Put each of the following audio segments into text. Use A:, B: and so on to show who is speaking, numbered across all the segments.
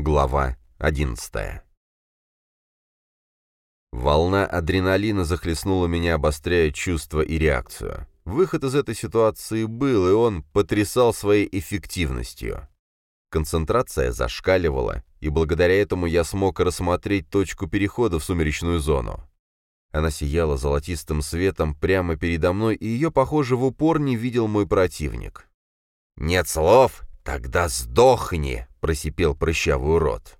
A: Глава 11 Волна адреналина захлестнула меня, обостряя чувства и реакцию. Выход из этой ситуации был, и он потрясал своей эффективностью. Концентрация зашкаливала, и благодаря этому я смог рассмотреть точку перехода в сумеречную зону. Она сияла золотистым светом прямо передо мной, и ее, похоже, в упор не видел мой противник. «Нет слов? Тогда сдохни!» — просипел прыщавый урод.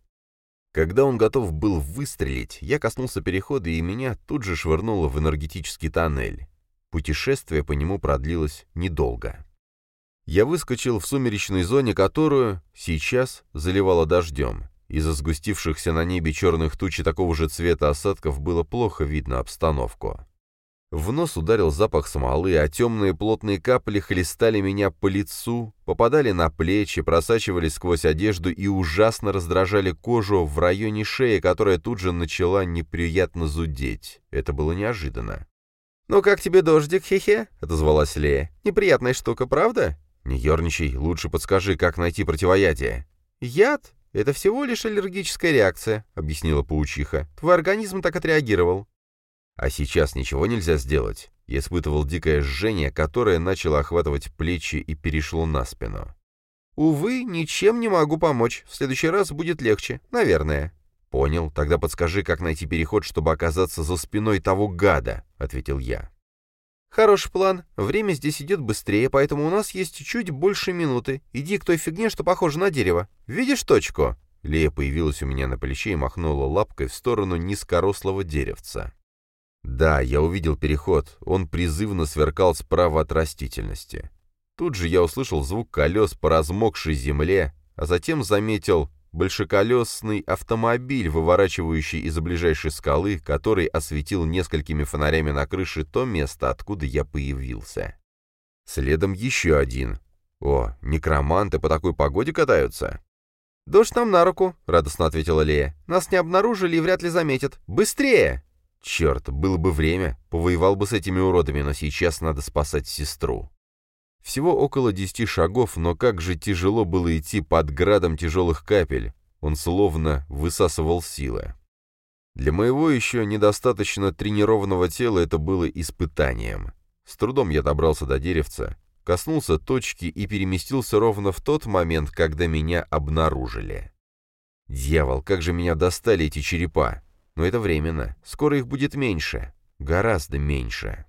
A: Когда он готов был выстрелить, я коснулся перехода, и меня тут же швырнуло в энергетический тоннель. Путешествие по нему продлилось недолго. Я выскочил в сумеречной зоне, которую сейчас заливало дождем. Из-за сгустившихся на небе черных туч и такого же цвета осадков было плохо видно обстановку. В нос ударил запах смолы, а темные плотные капли хлестали меня по лицу, попадали на плечи, просачивались сквозь одежду и ужасно раздражали кожу в районе шеи, которая тут же начала неприятно зудеть. Это было неожиданно. «Ну как тебе дождик, хе-хе?» — отозвалась Лея. «Неприятная штука, правда?» «Не ерничай, лучше подскажи, как найти противоядие». «Яд? Это всего лишь аллергическая реакция», — объяснила паучиха. «Твой организм так отреагировал». А сейчас ничего нельзя сделать. Я испытывал дикое жжение, которое начало охватывать плечи и перешло на спину. «Увы, ничем не могу помочь. В следующий раз будет легче. Наверное». «Понял. Тогда подскажи, как найти переход, чтобы оказаться за спиной того гада», — ответил я. «Хороший план. Время здесь идет быстрее, поэтому у нас есть чуть больше минуты. Иди к той фигне, что похоже на дерево. Видишь точку?» Лея появилась у меня на плече и махнула лапкой в сторону низкорослого деревца. Да, я увидел переход, он призывно сверкал справа от растительности. Тут же я услышал звук колес по размокшей земле, а затем заметил большеколесный автомобиль, выворачивающий из ближайшей скалы, который осветил несколькими фонарями на крыше то место, откуда я появился. Следом еще один. О, некроманты по такой погоде катаются? «Дождь нам на руку», — радостно ответила Лея. «Нас не обнаружили и вряд ли заметят. Быстрее!» Черт, было бы время, повоевал бы с этими уродами, но сейчас надо спасать сестру. Всего около десяти шагов, но как же тяжело было идти под градом тяжелых капель. Он словно высасывал силы. Для моего еще недостаточно тренированного тела это было испытанием. С трудом я добрался до деревца, коснулся точки и переместился ровно в тот момент, когда меня обнаружили. Дьявол, как же меня достали эти черепа! Но это временно. Скоро их будет меньше. Гораздо меньше.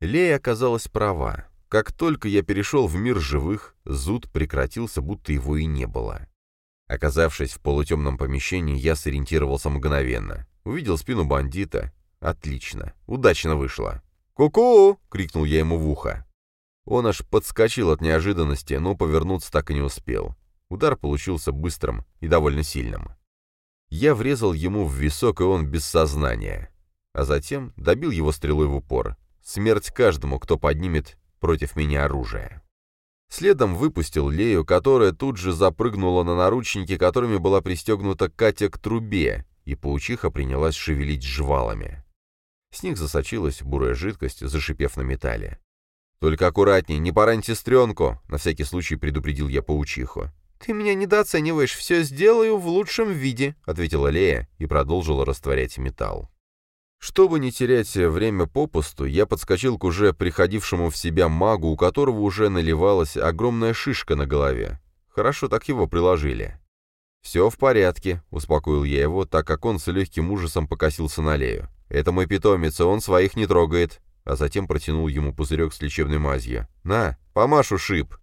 A: Лея оказалась права. Как только я перешел в мир живых, зуд прекратился, будто его и не было. Оказавшись в полутемном помещении, я сориентировался мгновенно. Увидел спину бандита. Отлично. Удачно вышло. «Ку-ку!» — крикнул я ему в ухо. Он аж подскочил от неожиданности, но повернуться так и не успел. Удар получился быстрым и довольно сильным. Я врезал ему в висок, и он без сознания. А затем добил его стрелой в упор. Смерть каждому, кто поднимет против меня оружие. Следом выпустил Лею, которая тут же запрыгнула на наручники, которыми была пристегнута Катя к трубе, и паучиха принялась шевелить жвалами. С них засочилась бурая жидкость, зашипев на металле. «Только аккуратней, не порань сестренку!» — на всякий случай предупредил я паучиху. «Ты меня недооцениваешь, все сделаю в лучшем виде», — ответила Лея и продолжила растворять металл. Чтобы не терять время попусту, я подскочил к уже приходившему в себя магу, у которого уже наливалась огромная шишка на голове. Хорошо так его приложили. «Все в порядке», — успокоил я его, так как он с легким ужасом покосился на Лею. «Это мой питомец, он своих не трогает», а затем протянул ему пузырек с лечебной мазью. «На, помашу шип».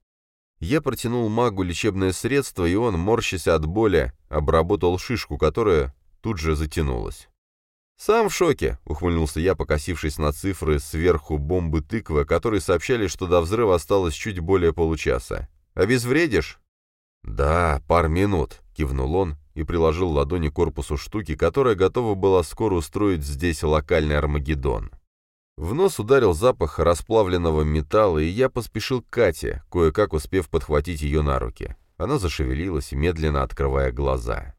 A: Я протянул магу лечебное средство, и он, морщась от боли, обработал шишку, которая тут же затянулась. «Сам в шоке», — ухмыльнулся я, покосившись на цифры сверху бомбы тыквы, которые сообщали, что до взрыва осталось чуть более получаса. «Обезвредишь?» «Да, пар минут», — кивнул он и приложил ладони к корпусу штуки, которая готова была скоро устроить здесь локальный Армагеддон. В нос ударил запах расплавленного металла, и я поспешил к Кате, кое-как успев подхватить ее на руки. Она зашевелилась, медленно открывая глаза.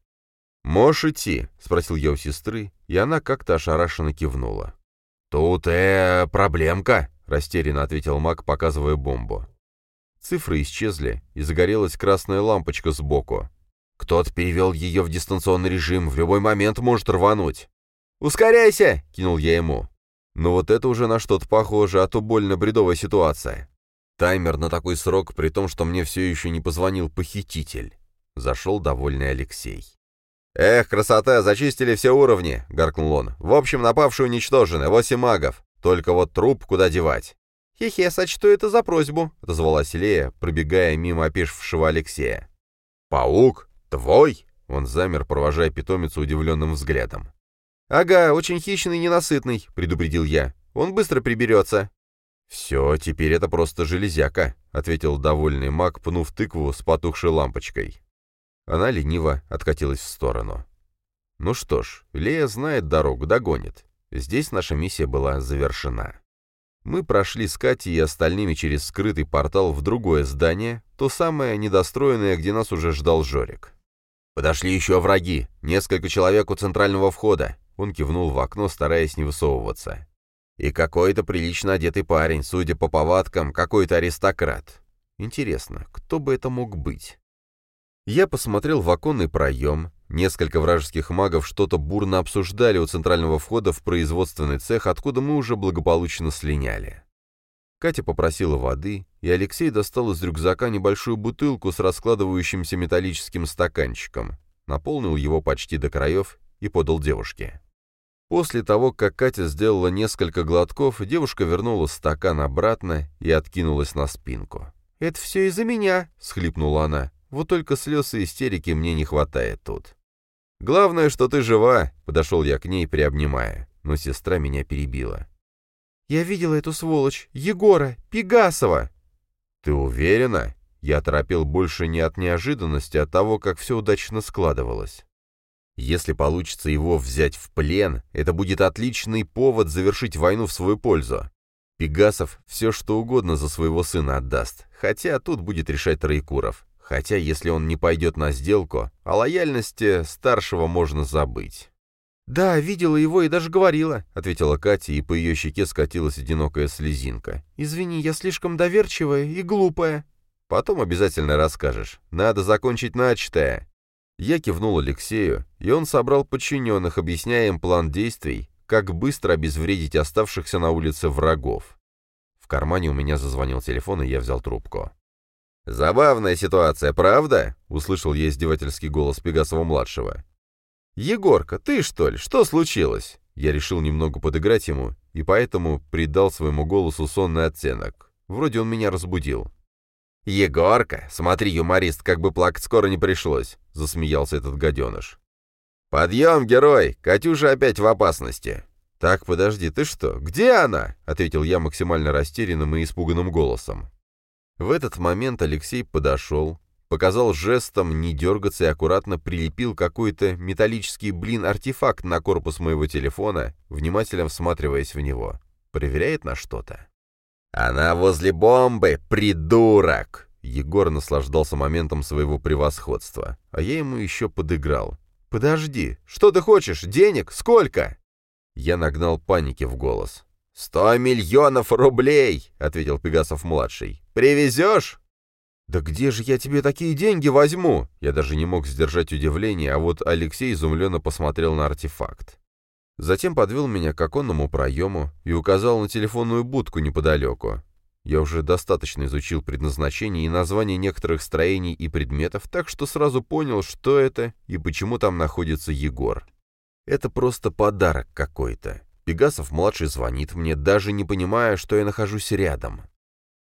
A: «Можешь идти?» — спросил я у сестры, и она как-то ошарашенно кивнула. «Тут, э, проблемка», — растерянно ответил маг, показывая бомбу. Цифры исчезли, и загорелась красная лампочка сбоку. Кто-то перевел ее в дистанционный режим, в любой момент может рвануть. «Ускоряйся!» — кинул я ему. Но вот это уже на что-то похоже, а то больно бредовая ситуация. Таймер на такой срок, при том, что мне все еще не позвонил похититель. Зашел довольный Алексей. «Эх, красота, зачистили все уровни!» — гаркнул он. «В общем, напавшие уничтожены, восемь магов. Только вот труп куда девать?» «Хе-хе, сочту это за просьбу», — отозвалась Лея, пробегая мимо опешившего Алексея. «Паук? Твой?» — он замер, провожая питомицу удивленным взглядом. «Ага, очень хищный и ненасытный», — предупредил я. «Он быстро приберется». «Все, теперь это просто железяка», — ответил довольный маг, пнув тыкву с потухшей лампочкой. Она лениво откатилась в сторону. «Ну что ж, Лея знает дорогу, догонит. Здесь наша миссия была завершена». Мы прошли с Катей и остальными через скрытый портал в другое здание, то самое недостроенное, где нас уже ждал Жорик. «Подошли еще враги. Несколько человек у центрального входа. Он кивнул в окно, стараясь не высовываться. «И какой-то прилично одетый парень, судя по повадкам, какой-то аристократ. Интересно, кто бы это мог быть?» Я посмотрел в оконный проем. Несколько вражеских магов что-то бурно обсуждали у центрального входа в производственный цех, откуда мы уже благополучно слиняли. Катя попросила воды, и Алексей достал из рюкзака небольшую бутылку с раскладывающимся металлическим стаканчиком, наполнил его почти до краев и подал девушке. После того, как Катя сделала несколько глотков, девушка вернула стакан обратно и откинулась на спинку. «Это все из-за меня», — схлипнула она. «Вот только слез и истерики мне не хватает тут». «Главное, что ты жива», — подошел я к ней, приобнимая, но сестра меня перебила. «Я видела эту сволочь, Егора, Пегасова!» «Ты уверена?» Я торопил больше не от неожиданности, а от того, как все удачно складывалось. Если получится его взять в плен, это будет отличный повод завершить войну в свою пользу. Пегасов все что угодно за своего сына отдаст, хотя тут будет решать Троекуров. Хотя, если он не пойдет на сделку, о лояльности старшего можно забыть. «Да, видела его и даже говорила», — ответила Катя, и по ее щеке скатилась одинокая слезинка. «Извини, я слишком доверчивая и глупая». «Потом обязательно расскажешь. Надо закончить начатое». Я кивнул Алексею, и он собрал подчиненных, объясняя им план действий, как быстро обезвредить оставшихся на улице врагов. В кармане у меня зазвонил телефон, и я взял трубку. «Забавная ситуация, правда?» — услышал я издевательский голос Пегасова-младшего. «Егорка, ты что ли? Что случилось?» Я решил немного подыграть ему, и поэтому придал своему голосу сонный оттенок. Вроде он меня разбудил. «Егорка, смотри, юморист, как бы плакать скоро не пришлось», — засмеялся этот гаденыш. «Подъем, герой! Катюша опять в опасности!» «Так, подожди, ты что? Где она?» — ответил я максимально растерянным и испуганным голосом. В этот момент Алексей подошел, показал жестом не дергаться и аккуратно прилепил какой-то металлический блин-артефакт на корпус моего телефона, внимательно всматриваясь в него. Проверяет на что-то. «Она возле бомбы, придурок!» Егор наслаждался моментом своего превосходства, а я ему еще подыграл. «Подожди, что ты хочешь? Денег? Сколько?» Я нагнал паники в голос. «Сто миллионов рублей!» — ответил Пегасов-младший. «Привезешь?» «Да где же я тебе такие деньги возьму?» Я даже не мог сдержать удивление, а вот Алексей изумленно посмотрел на артефакт. Затем подвел меня к оконному проему и указал на телефонную будку неподалеку. Я уже достаточно изучил предназначение и название некоторых строений и предметов, так что сразу понял, что это и почему там находится Егор. Это просто подарок какой-то. Пегасов-младший звонит мне, даже не понимая, что я нахожусь рядом.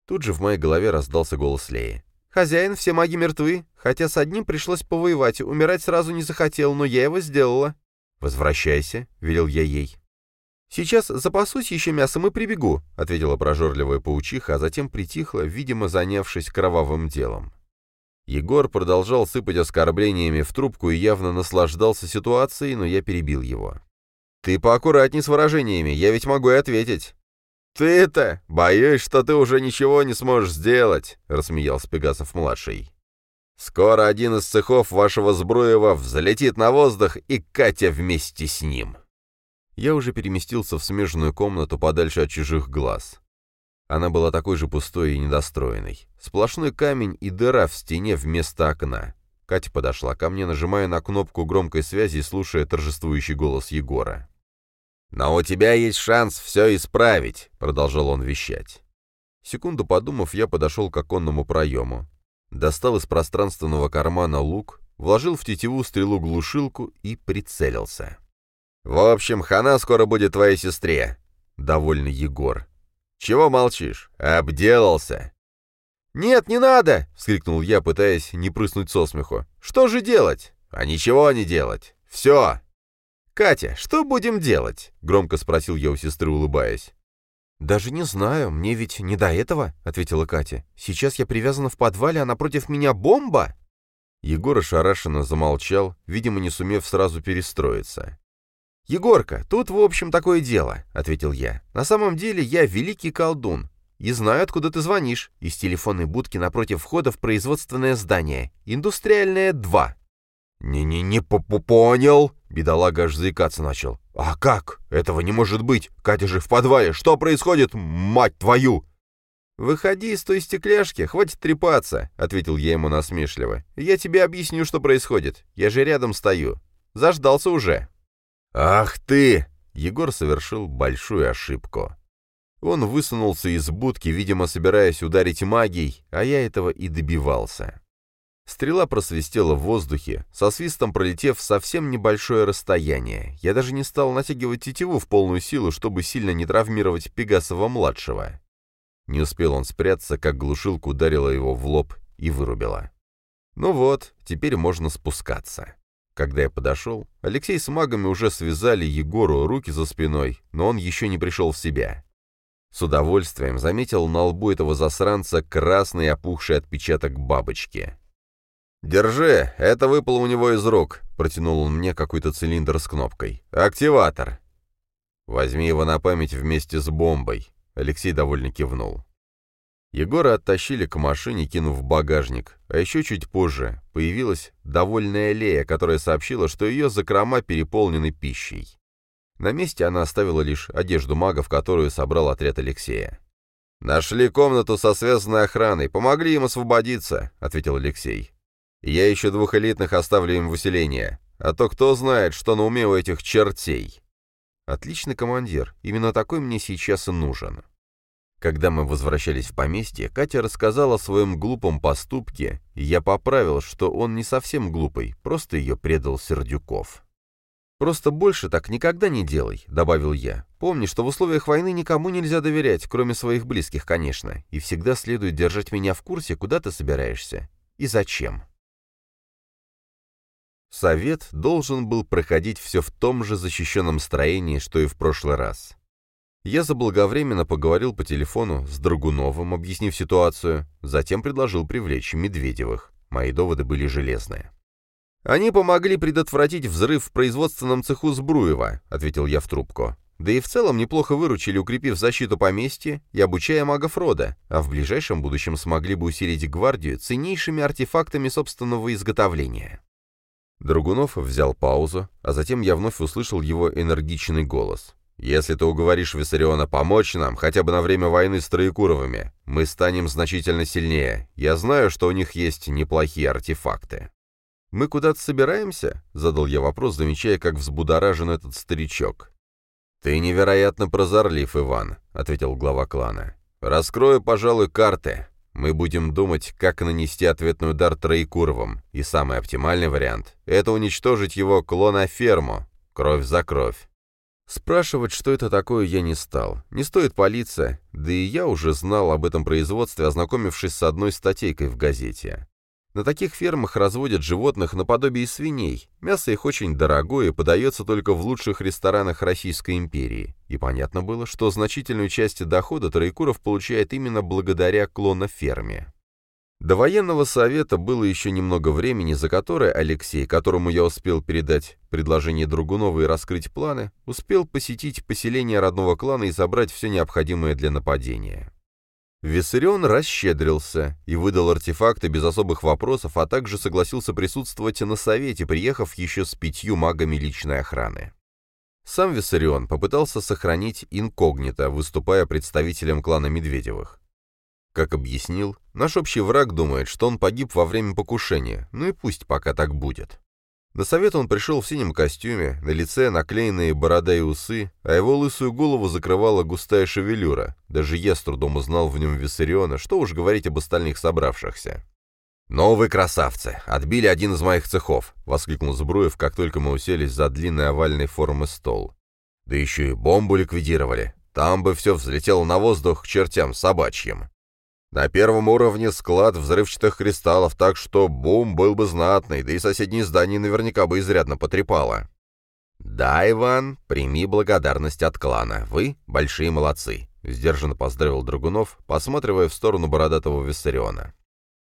A: Тут же в моей голове раздался голос Леи. «Хозяин, все маги мертвы, хотя с одним пришлось повоевать, умирать сразу не захотел, но я его сделала». «Возвращайся», — велел я ей. «Сейчас запасусь еще мясом и прибегу», — ответила прожорливая паучиха, а затем притихла, видимо, занявшись кровавым делом. Егор продолжал сыпать оскорблениями в трубку и явно наслаждался ситуацией, но я перебил его. «Ты поаккуратней с выражениями, я ведь могу и ответить». «Ты-то? Боюсь, что ты уже ничего не сможешь сделать», — рассмеялся Пегасов-младший. Скоро один из цехов вашего Збруева взлетит на воздух, и Катя вместе с ним. Я уже переместился в смежную комнату подальше от чужих глаз. Она была такой же пустой и недостроенной. Сплошной камень и дыра в стене вместо окна. Катя подошла ко мне, нажимая на кнопку громкой связи и слушая торжествующий голос Егора. «Но у тебя есть шанс все исправить», — продолжал он вещать. Секунду подумав, я подошел к оконному проему. Достал из пространственного кармана лук, вложил в тетиву стрелу-глушилку и прицелился. «В общем, хана скоро будет твоей сестре», — довольный Егор. «Чего молчишь? Обделался!» «Нет, не надо!» — вскрикнул я, пытаясь не прыснуть со смеху. «Что же делать?» «А ничего не делать! Все!» «Катя, что будем делать?» — громко спросил я у сестры, улыбаясь.
B: «Даже не знаю, мне ведь не до этого», — ответила Катя. «Сейчас я привязана в подвале, а напротив меня бомба!»
A: Егор ошарашенно замолчал, видимо, не сумев сразу перестроиться.
B: «Егорка, тут, в общем, такое дело», — ответил я. «На самом деле я великий колдун. И знаю, откуда ты звонишь. Из телефонной будки напротив входа в производственное здание. Индустриальное 2.
A: «Не-не-не, понял!» Бедолага аж заикаться начал. «А как? Этого не может быть! Катя же в подвале! Что происходит, мать твою?»
B: «Выходи из той стекляшки, хватит трепаться», — ответил я ему насмешливо. «Я тебе объясню, что происходит. Я же рядом стою. Заждался уже».
A: «Ах ты!» Егор совершил большую ошибку. Он высунулся из будки, видимо, собираясь ударить магией, а я этого и добивался. Стрела просвистела в воздухе, со свистом пролетев совсем небольшое расстояние. Я даже не стал натягивать тетиву в полную силу, чтобы сильно не травмировать Пегасова-младшего. Не успел он спрятаться, как глушилка ударила его в лоб и вырубила. Ну вот, теперь можно спускаться. Когда я подошел, Алексей с магами уже связали Егору руки за спиной, но он еще не пришел в себя. С удовольствием заметил на лбу этого засранца красный опухший отпечаток бабочки. «Держи, это выпало у него из рук», — протянул он мне какой-то цилиндр с кнопкой. «Активатор». «Возьми его на память вместе с бомбой», — Алексей довольно кивнул. Егора оттащили к машине, кинув в багажник, а еще чуть позже появилась довольная Лея, которая сообщила, что ее закрома переполнены пищей. На месте она оставила лишь одежду магов, которую собрал отряд Алексея. «Нашли комнату со связанной охраной, помогли им освободиться», — ответил Алексей. Я еще двух элитных оставлю им в усиление. А то кто знает, что на уме у этих чертей. Отличный командир. Именно такой мне сейчас и нужен. Когда мы возвращались в поместье, Катя рассказала о своем глупом поступке, и я поправил, что он не совсем глупый, просто ее предал Сердюков. «Просто больше так никогда не делай», — добавил я. «Помни, что в условиях войны никому нельзя доверять, кроме своих близких, конечно, и всегда следует держать меня в курсе, куда ты собираешься и зачем». Совет должен был проходить все в том же защищенном строении, что и в прошлый раз. Я заблаговременно поговорил по телефону с Драгуновым, объяснив ситуацию, затем предложил привлечь Медведевых. Мои доводы были железные. «Они помогли предотвратить взрыв в производственном цеху Сбруева», — ответил я в трубку. «Да и в целом неплохо выручили, укрепив защиту поместья и обучая магов рода, а в ближайшем будущем смогли бы усилить гвардию ценнейшими артефактами собственного изготовления». Драгунов взял паузу, а затем я вновь услышал его энергичный голос. «Если ты уговоришь Виссариона помочь нам, хотя бы на время войны с Троекуровыми, мы станем значительно сильнее. Я знаю, что у них есть неплохие артефакты». «Мы куда-то собираемся?» — задал я вопрос, замечая, как взбудоражен этот старичок. «Ты невероятно прозорлив, Иван», — ответил глава клана. «Раскрою, пожалуй, карты. Мы будем думать, как нанести ответный удар Троекуровым, и самый оптимальный вариант — это уничтожить его клоноферму, кровь за кровь. Спрашивать, что это такое, я не стал. Не стоит полиция, да и я уже знал об этом производстве, ознакомившись с одной статейкой в газете. На таких фермах разводят животных наподобие свиней. Мясо их очень дорогое подается только в лучших ресторанах Российской империи. И понятно было, что значительную часть дохода Троекуров получает именно благодаря клоноферме. До военного совета было еще немного времени, за которое Алексей, которому я успел передать предложение Другунова и раскрыть планы, успел посетить поселение родного клана и забрать все необходимое для нападения. Виссарион расщедрился и выдал артефакты без особых вопросов, а также согласился присутствовать на совете, приехав еще с пятью магами личной охраны. Сам Виссарион попытался сохранить инкогнито, выступая представителем клана Медведевых. Как объяснил, наш общий враг думает, что он погиб во время покушения, ну и пусть пока так будет. На совет он пришел в синем костюме, на лице наклеенные борода и усы, а его лысую голову закрывала густая шевелюра. Даже я с трудом узнал в нем Виссариона, что уж говорить об остальных собравшихся. «Новые красавцы! Отбили один из моих цехов!» — воскликнул Збруев, как только мы уселись за длинной овальной формы стол. «Да еще и бомбу ликвидировали. Там бы все взлетело на воздух к чертям собачьим. На первом уровне склад взрывчатых кристаллов, так что бум был бы знатный, да и соседние здания наверняка бы изрядно потрепало. «Да, Иван, прими благодарность от клана. Вы большие молодцы», — сдержанно поздравил Драгунов, посматривая в сторону бородатого Виссариона.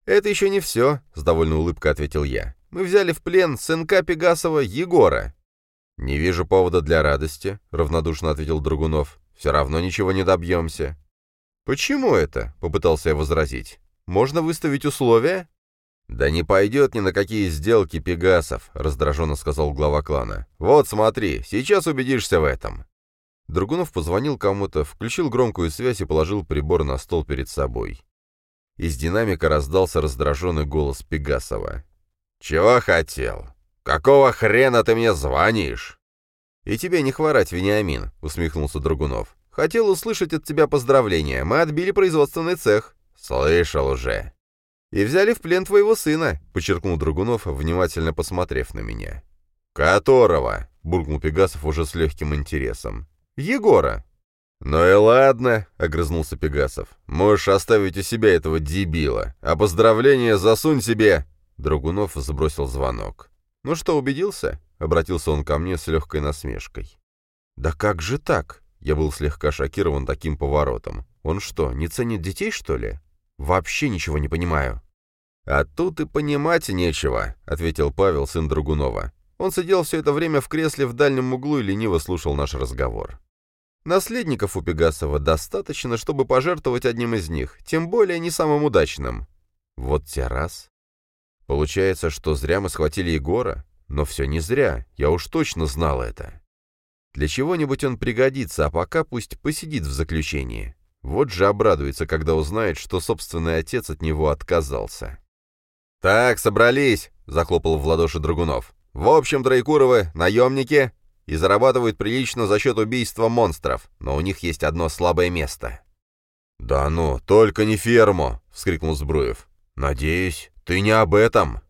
A: «Это еще не все», — с довольной улыбкой ответил я. «Мы взяли в плен сынка Пегасова Егора». «Не вижу повода для радости», — равнодушно ответил Драгунов. «Все равно ничего не добьемся. «Почему это?» — попытался я возразить. «Можно выставить условия?» «Да не пойдет ни на какие сделки Пегасов», — раздраженно сказал глава клана. «Вот смотри, сейчас убедишься в этом». Другунов позвонил кому-то, включил громкую связь и положил прибор на стол перед собой. Из динамика раздался раздраженный голос Пегасова. «Чего хотел? Какого хрена ты мне звонишь?» «И тебе не хворать, Вениамин», — усмехнулся Другунов. Хотел услышать от тебя поздравления. Мы отбили производственный цех». «Слышал уже». «И взяли в плен твоего сына», — подчеркнул Драгунов, внимательно посмотрев на меня. «Которого?» — буркнул Пегасов уже с легким интересом. «Егора». «Ну и ладно», — огрызнулся Пегасов. «Можешь оставить у себя этого дебила, а поздравления засунь себе...» Драгунов сбросил звонок. «Ну что, убедился?» — обратился он ко мне с легкой насмешкой. «Да как же так?» Я был слегка шокирован таким поворотом. Он что, не ценит детей, что ли? Вообще ничего не понимаю. «А тут и понимать нечего», — ответил Павел, сын Драгунова. Он сидел все это время в кресле в дальнем углу и лениво слушал наш разговор. Наследников у Пегасова достаточно, чтобы пожертвовать одним из них, тем более не самым удачным. Вот те раз. Получается, что зря мы схватили Егора? Но все не зря, я уж точно знал это. Для чего-нибудь он пригодится, а пока пусть посидит в заключении. Вот же обрадуется, когда узнает, что собственный отец от него отказался. «Так, собрались!» — захлопал в ладоши Драгунов. «В общем, Троекуровы — наемники и зарабатывают прилично за счет убийства монстров, но у них есть одно слабое место». «Да ну, только не ферму!» — вскрикнул Збруев. «Надеюсь, ты не об этом!»